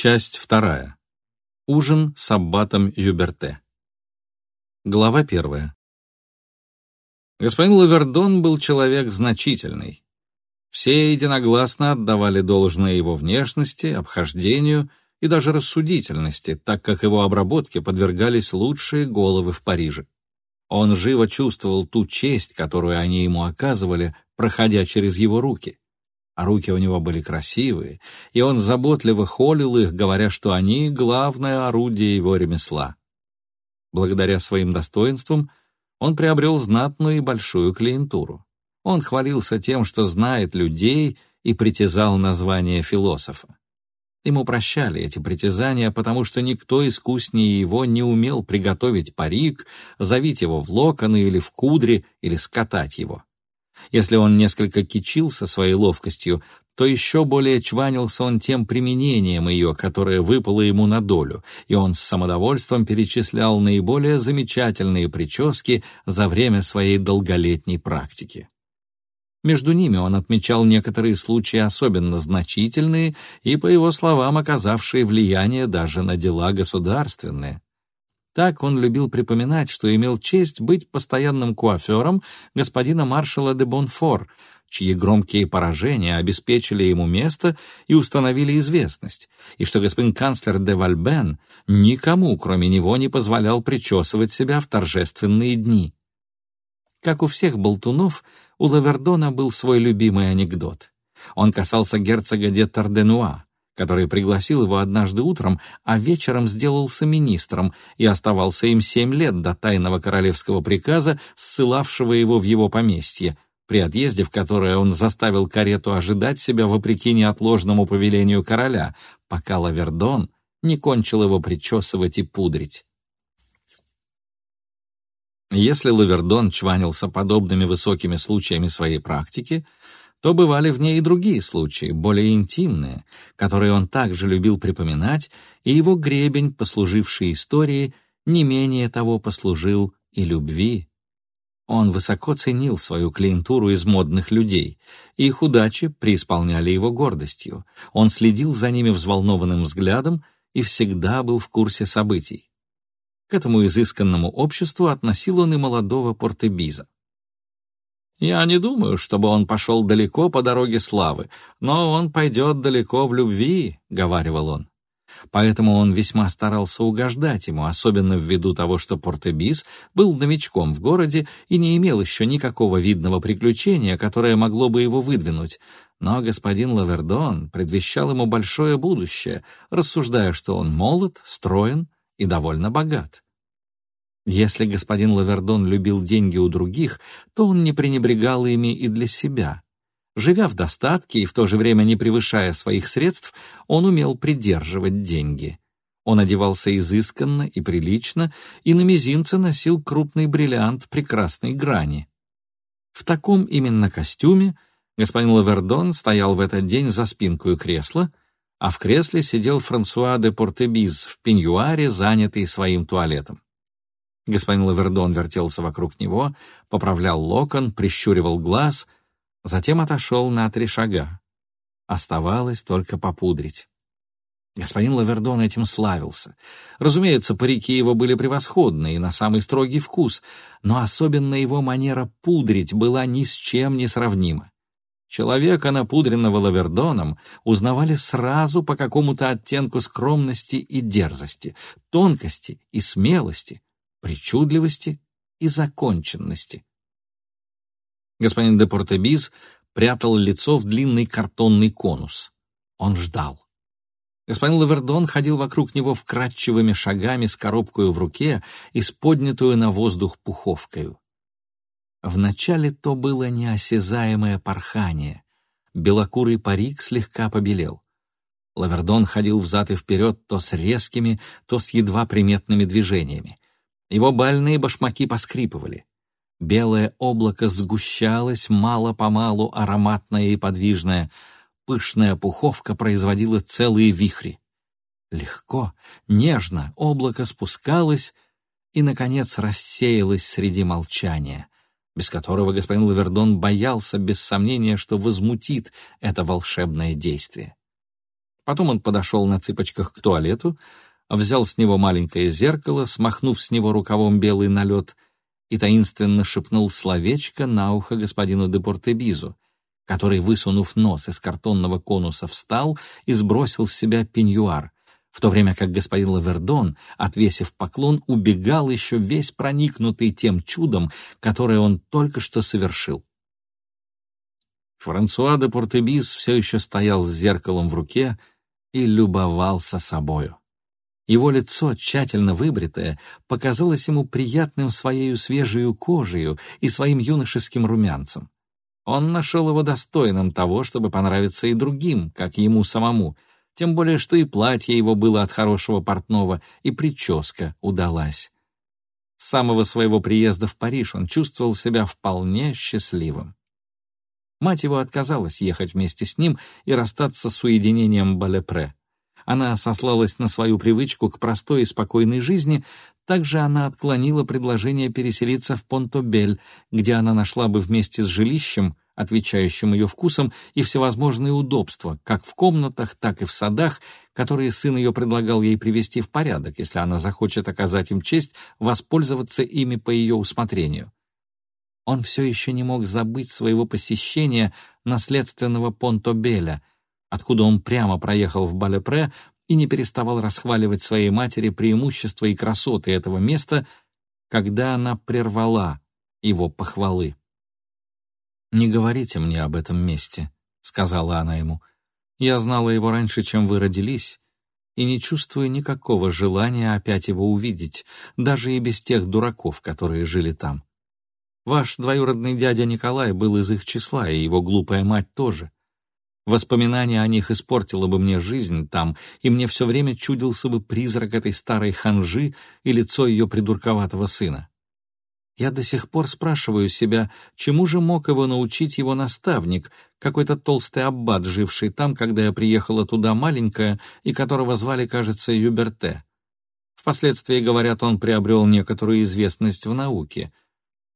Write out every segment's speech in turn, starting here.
Часть вторая. Ужин с аббатом Юберте. Глава первая. Господин Лавердон был человек значительный. Все единогласно отдавали должное его внешности, обхождению и даже рассудительности, так как его обработке подвергались лучшие головы в Париже. Он живо чувствовал ту честь, которую они ему оказывали, проходя через его руки а руки у него были красивые, и он заботливо холил их, говоря, что они — главное орудие его ремесла. Благодаря своим достоинствам он приобрел знатную и большую клиентуру. Он хвалился тем, что знает людей, и притязал на звание философа. Ему прощали эти притязания, потому что никто искуснее его не умел приготовить парик, завить его в локоны или в кудри, или скатать его. Если он несколько кичился своей ловкостью, то еще более чванился он тем применением ее, которое выпало ему на долю, и он с самодовольством перечислял наиболее замечательные прически за время своей долголетней практики. Между ними он отмечал некоторые случаи особенно значительные и, по его словам, оказавшие влияние даже на дела государственные. Так он любил припоминать, что имел честь быть постоянным куафером господина маршала де Бонфор, чьи громкие поражения обеспечили ему место и установили известность, и что господин канцлер де Вальбен никому, кроме него, не позволял причесывать себя в торжественные дни. Как у всех болтунов, у Лавердона был свой любимый анекдот. Он касался герцога де Тарденуа, который пригласил его однажды утром, а вечером сделался министром и оставался им семь лет до тайного королевского приказа, ссылавшего его в его поместье, при отъезде в которое он заставил карету ожидать себя вопреки неотложному повелению короля, пока Лавердон не кончил его причесывать и пудрить. Если Лавердон чванился подобными высокими случаями своей практики, то бывали в ней и другие случаи, более интимные, которые он также любил припоминать, и его гребень, послуживший истории, не менее того послужил и любви. Он высоко ценил свою клиентуру из модных людей, и их удачи преисполняли его гордостью. Он следил за ними взволнованным взглядом и всегда был в курсе событий. К этому изысканному обществу относил он и молодого Портебиза. Я не думаю, чтобы он пошел далеко по дороге славы, но он пойдет далеко в любви, — говаривал он. Поэтому он весьма старался угождать ему, особенно ввиду того, что Портебис был новичком в городе и не имел еще никакого видного приключения, которое могло бы его выдвинуть. Но господин Лавердон предвещал ему большое будущее, рассуждая, что он молод, строен и довольно богат. Если господин Лавердон любил деньги у других, то он не пренебрегал ими и для себя. Живя в достатке и в то же время не превышая своих средств, он умел придерживать деньги. Он одевался изысканно и прилично, и на мизинце носил крупный бриллиант прекрасной грани. В таком именно костюме господин Лавердон стоял в этот день за спинкой кресла, а в кресле сидел Франсуа де Портебиз в пеньюаре, занятый своим туалетом. Господин Лавердон вертелся вокруг него, поправлял локон, прищуривал глаз, затем отошел на три шага. Оставалось только попудрить. Господин Лавердон этим славился. Разумеется, парики его были превосходны и на самый строгий вкус, но особенно его манера пудрить была ни с чем не сравнима. Человека, напудренного Лавердоном, узнавали сразу по какому-то оттенку скромности и дерзости, тонкости и смелости, причудливости и законченности. Господин де Портебиз прятал лицо в длинный картонный конус. Он ждал. Господин Лавердон ходил вокруг него вкрадчивыми шагами с коробкой в руке и с поднятую на воздух пуховкою. Вначале то было неосязаемое порхание. Белокурый парик слегка побелел. Лавердон ходил взад и вперед то с резкими, то с едва приметными движениями. Его бальные башмаки поскрипывали. Белое облако сгущалось мало-помалу, ароматное и подвижное. Пышная пуховка производила целые вихри. Легко, нежно облако спускалось и, наконец, рассеялось среди молчания, без которого господин Лавердон боялся без сомнения, что возмутит это волшебное действие. Потом он подошел на цыпочках к туалету, взял с него маленькое зеркало, смахнув с него рукавом белый налет, и таинственно шепнул словечко на ухо господину де Портебизу, который, высунув нос из картонного конуса, встал и сбросил с себя пеньюар, в то время как господин Лавердон, отвесив поклон, убегал еще весь проникнутый тем чудом, которое он только что совершил. Франсуа де Портебиз все еще стоял с зеркалом в руке и любовался собою. Его лицо, тщательно выбритое, показалось ему приятным своей свежей кожей и своим юношеским румянцем. Он нашел его достойным того, чтобы понравиться и другим, как ему самому, тем более что и платье его было от хорошего портного, и прическа удалась. С самого своего приезда в Париж он чувствовал себя вполне счастливым. Мать его отказалась ехать вместе с ним и расстаться с уединением Балепре. Она сослалась на свою привычку к простой и спокойной жизни, также она отклонила предложение переселиться в Понтобель, где она нашла бы вместе с жилищем, отвечающим ее вкусам, и всевозможные удобства, как в комнатах, так и в садах, которые сын ее предлагал ей привести в порядок, если она захочет оказать им честь воспользоваться ими по ее усмотрению. Он все еще не мог забыть своего посещения наследственного Понтобеля, откуда он прямо проехал в Балепре и не переставал расхваливать своей матери преимущества и красоты этого места, когда она прервала его похвалы. «Не говорите мне об этом месте», — сказала она ему. «Я знала его раньше, чем вы родились, и не чувствую никакого желания опять его увидеть, даже и без тех дураков, которые жили там. Ваш двоюродный дядя Николай был из их числа, и его глупая мать тоже. Воспоминание о них испортило бы мне жизнь там, и мне все время чудился бы призрак этой старой ханжи и лицо ее придурковатого сына. Я до сих пор спрашиваю себя, чему же мог его научить его наставник, какой-то толстый аббат, живший там, когда я приехала туда маленькая, и которого звали, кажется, Юберте. Впоследствии, говорят, он приобрел некоторую известность в науке —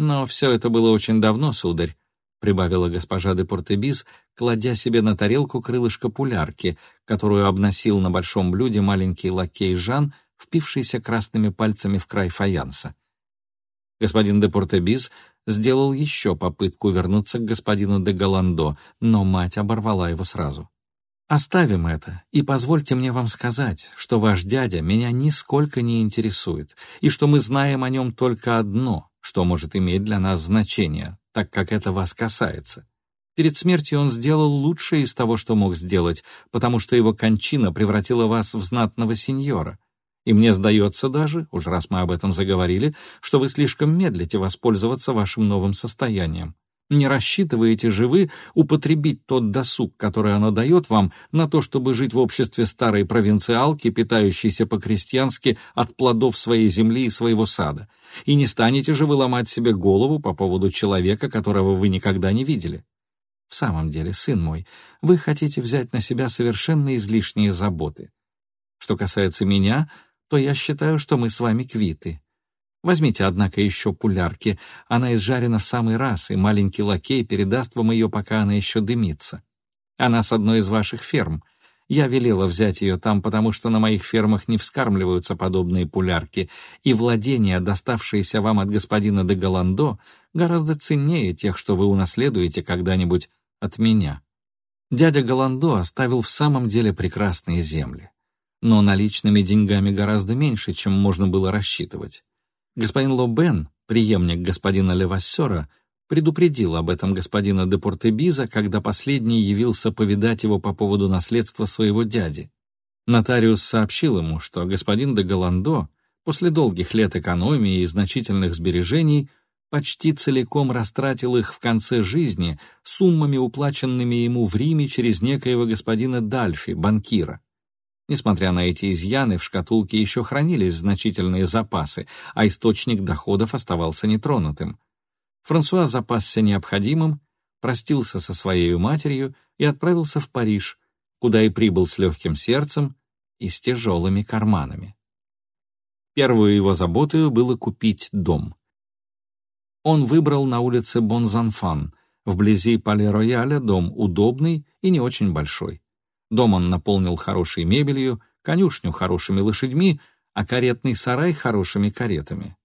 но все это было очень давно, сударь, — прибавила госпожа де Портебиз, кладя себе на тарелку крылышко пулярки, которую обносил на большом блюде маленький лакей Жан, впившийся красными пальцами в край фаянса. Господин де Портебиз сделал еще попытку вернуться к господину де Голландо, но мать оборвала его сразу. Оставим это, и позвольте мне вам сказать, что ваш дядя меня нисколько не интересует, и что мы знаем о нем только одно, что может иметь для нас значение, так как это вас касается. Перед смертью он сделал лучшее из того, что мог сделать, потому что его кончина превратила вас в знатного сеньора. И мне сдается даже, уж раз мы об этом заговорили, что вы слишком медлите воспользоваться вашим новым состоянием. Не рассчитываете же вы употребить тот досуг, который оно дает вам, на то, чтобы жить в обществе старой провинциалки, питающейся по-крестьянски от плодов своей земли и своего сада. И не станете же вы ломать себе голову по поводу человека, которого вы никогда не видели. В самом деле, сын мой, вы хотите взять на себя совершенно излишние заботы. Что касается меня, то я считаю, что мы с вами квиты. Возьмите, однако, еще пулярки. Она изжарена в самый раз, и маленький лакей передаст вам ее, пока она еще дымится. Она с одной из ваших ферм. Я велела взять ее там, потому что на моих фермах не вскармливаются подобные пулярки, и владения, доставшиеся вам от господина де Голландо, гораздо ценнее тех, что вы унаследуете когда-нибудь от меня. Дядя Голландо оставил в самом деле прекрасные земли, но наличными деньгами гораздо меньше, чем можно было рассчитывать. Господин Лобен, преемник господина Левассера, предупредил об этом господина де Портебиза, когда последний явился повидать его по поводу наследства своего дяди. Нотариус сообщил ему, что господин де Голландо после долгих лет экономии и значительных сбережений почти целиком растратил их в конце жизни суммами, уплаченными ему в Риме через некоего господина Дальфи, банкира. Несмотря на эти изъяны, в шкатулке еще хранились значительные запасы, а источник доходов оставался нетронутым. Франсуа запасся необходимым, простился со своей матерью и отправился в Париж, куда и прибыл с легким сердцем и с тяжелыми карманами. Первую его заботою было купить дом. Он выбрал на улице Бонзанфан, вблизи Пале-Рояля, дом удобный и не очень большой. Дом он наполнил хорошей мебелью, конюшню хорошими лошадьми, а каретный сарай хорошими каретами.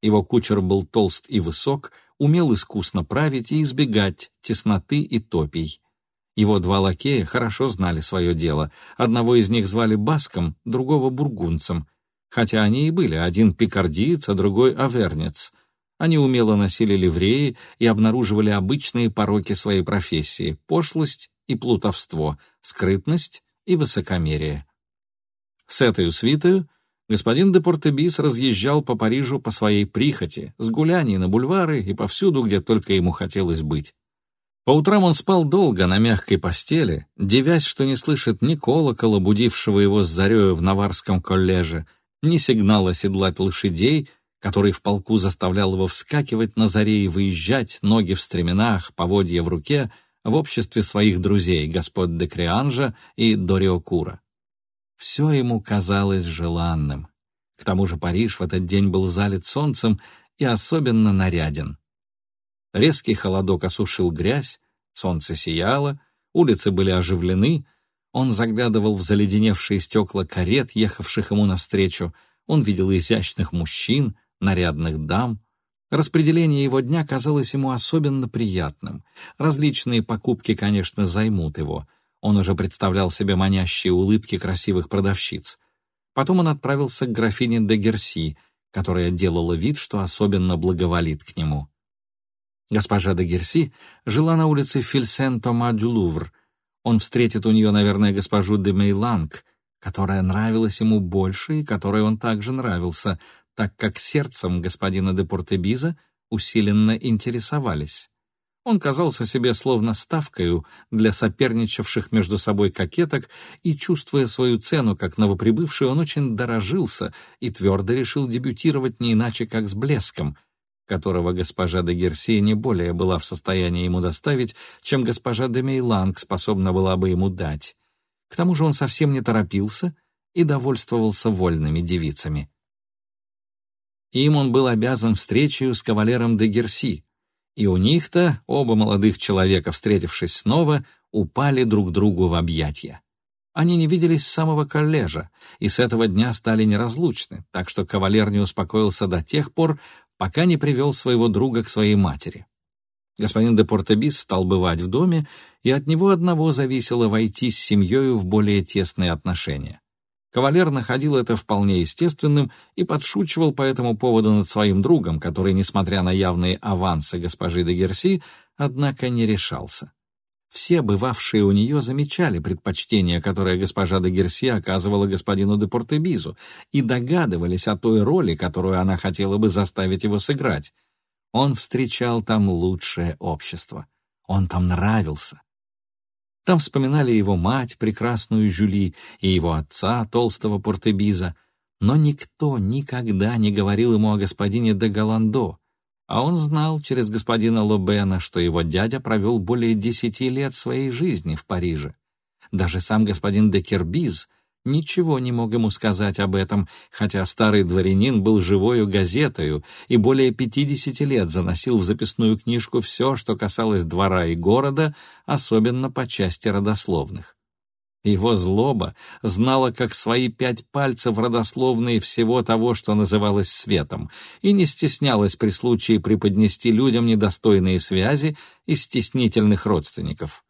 Его кучер был толст и высок, умел искусно править и избегать тесноты и топий. Его два лакея хорошо знали свое дело. Одного из них звали Баском, другого — Бургунцем. Хотя они и были, один пикардиец, а другой — авернец. Они умело носили ливреи и обнаруживали обычные пороки своей профессии — пошлость и плутовство, скрытность и высокомерие. С этой свитою господин де Портебис разъезжал по Парижу по своей прихоти, с гуляний на бульвары и повсюду, где только ему хотелось быть. По утрам он спал долго на мягкой постели, девясь, что не слышит ни колокола, будившего его с зарею в Наварском коллеже, ни сигнала седлать лошадей, который в полку заставлял его вскакивать на заре и выезжать, ноги в стременах, поводья в руке, в обществе своих друзей, господ де Крианжа и Дориокура. Все ему казалось желанным. К тому же Париж в этот день был залит солнцем и особенно наряден. Резкий холодок осушил грязь, солнце сияло, улицы были оживлены, он заглядывал в заледеневшие стекла карет, ехавших ему навстречу, он видел изящных мужчин, нарядных дам. Распределение его дня казалось ему особенно приятным. Различные покупки, конечно, займут его. Он уже представлял себе манящие улыбки красивых продавщиц. Потом он отправился к графине де Герси, которая делала вид, что особенно благоволит к нему. Госпожа де Герси жила на улице Фильсен-Тома-дю-Лувр. Он встретит у нее, наверное, госпожу де Мейланг, которая нравилась ему больше и которой он также нравился, так как сердцем господина де Портебиза усиленно интересовались. Он казался себе словно ставкою для соперничавших между собой кокеток, и, чувствуя свою цену как новоприбывший, он очень дорожился и твердо решил дебютировать не иначе, как с блеском — которого госпожа де Герси не более была в состоянии ему доставить, чем госпожа де Мейланг способна была бы ему дать. К тому же он совсем не торопился и довольствовался вольными девицами. Им он был обязан встречей с кавалером де Герси, и у них-то оба молодых человека, встретившись снова, упали друг другу в объятия. Они не виделись с самого коллежа, и с этого дня стали неразлучны, так что кавалер не успокоился до тех пор, пока не привел своего друга к своей матери. Господин де Портебис стал бывать в доме, и от него одного зависело войти с семьей в более тесные отношения. Кавалер находил это вполне естественным и подшучивал по этому поводу над своим другом, который, несмотря на явные авансы госпожи де Герси, однако не решался. Все бывавшие у нее замечали предпочтение, которое госпожа де Герси оказывала господину де Портебизу, и догадывались о той роли, которую она хотела бы заставить его сыграть. Он встречал там лучшее общество. Он там нравился. Там вспоминали его мать, прекрасную Жюли, и его отца, толстого Портебиза, но никто никогда не говорил ему о господине де Галандо, а он знал через господина Лобена, что его дядя провел более десяти лет своей жизни в Париже. Даже сам господин де Кербиз ничего не мог ему сказать об этом, хотя старый дворянин был живою газетою и более пятидесяти лет заносил в записную книжку все, что касалось двора и города, особенно по части родословных. Его злоба знала как свои пять пальцев родословные всего того, что называлось светом, и не стеснялась при случае преподнести людям недостойные связи из стеснительных родственников.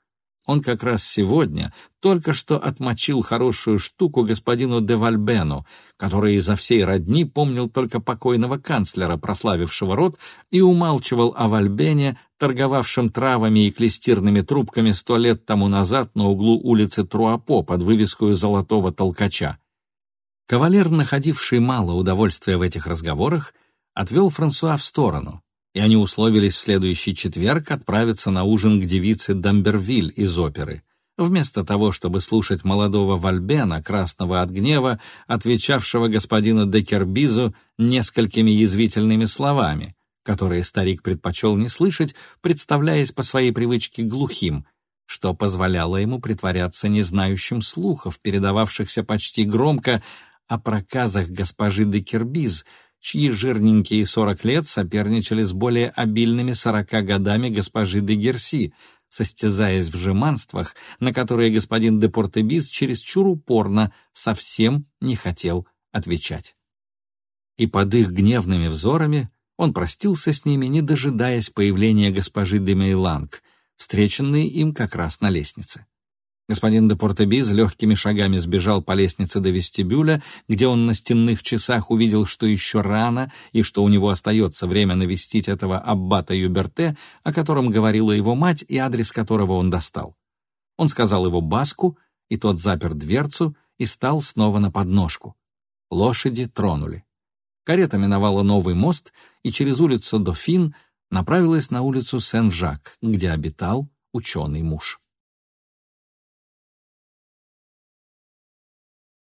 Он как раз сегодня только что отмочил хорошую штуку господину де Вальбену, который изо всей родни помнил только покойного канцлера, прославившего род, и умалчивал о Вальбене, торговавшем травами и клестирными трубками сто лет тому назад на углу улицы Труапо под вывеской «Золотого толкача». Кавалер, находивший мало удовольствия в этих разговорах, отвел Франсуа в сторону — и они условились в следующий четверг отправиться на ужин к девице Дамбервиль из оперы. Вместо того, чтобы слушать молодого Вальбена, красного от гнева, отвечавшего господину Декербизу несколькими язвительными словами, которые старик предпочел не слышать, представляясь по своей привычке глухим, что позволяло ему притворяться незнающим слухов, передававшихся почти громко о проказах госпожи Декербиз, чьи жирненькие сорок лет соперничали с более обильными сорока годами госпожи де Герси, состязаясь в жеманствах, на которые господин де Портебис чересчур упорно совсем не хотел отвечать. И под их гневными взорами он простился с ними, не дожидаясь появления госпожи де Мейланг, встреченной им как раз на лестнице. Господин де Портебиз легкими шагами сбежал по лестнице до вестибюля, где он на стенных часах увидел, что еще рано и что у него остается время навестить этого аббата Юберте, о котором говорила его мать и адрес которого он достал. Он сказал его Баску, и тот запер дверцу и стал снова на подножку. Лошади тронули. Карета миновала новый мост и через улицу Дофин направилась на улицу Сен-Жак, где обитал ученый муж.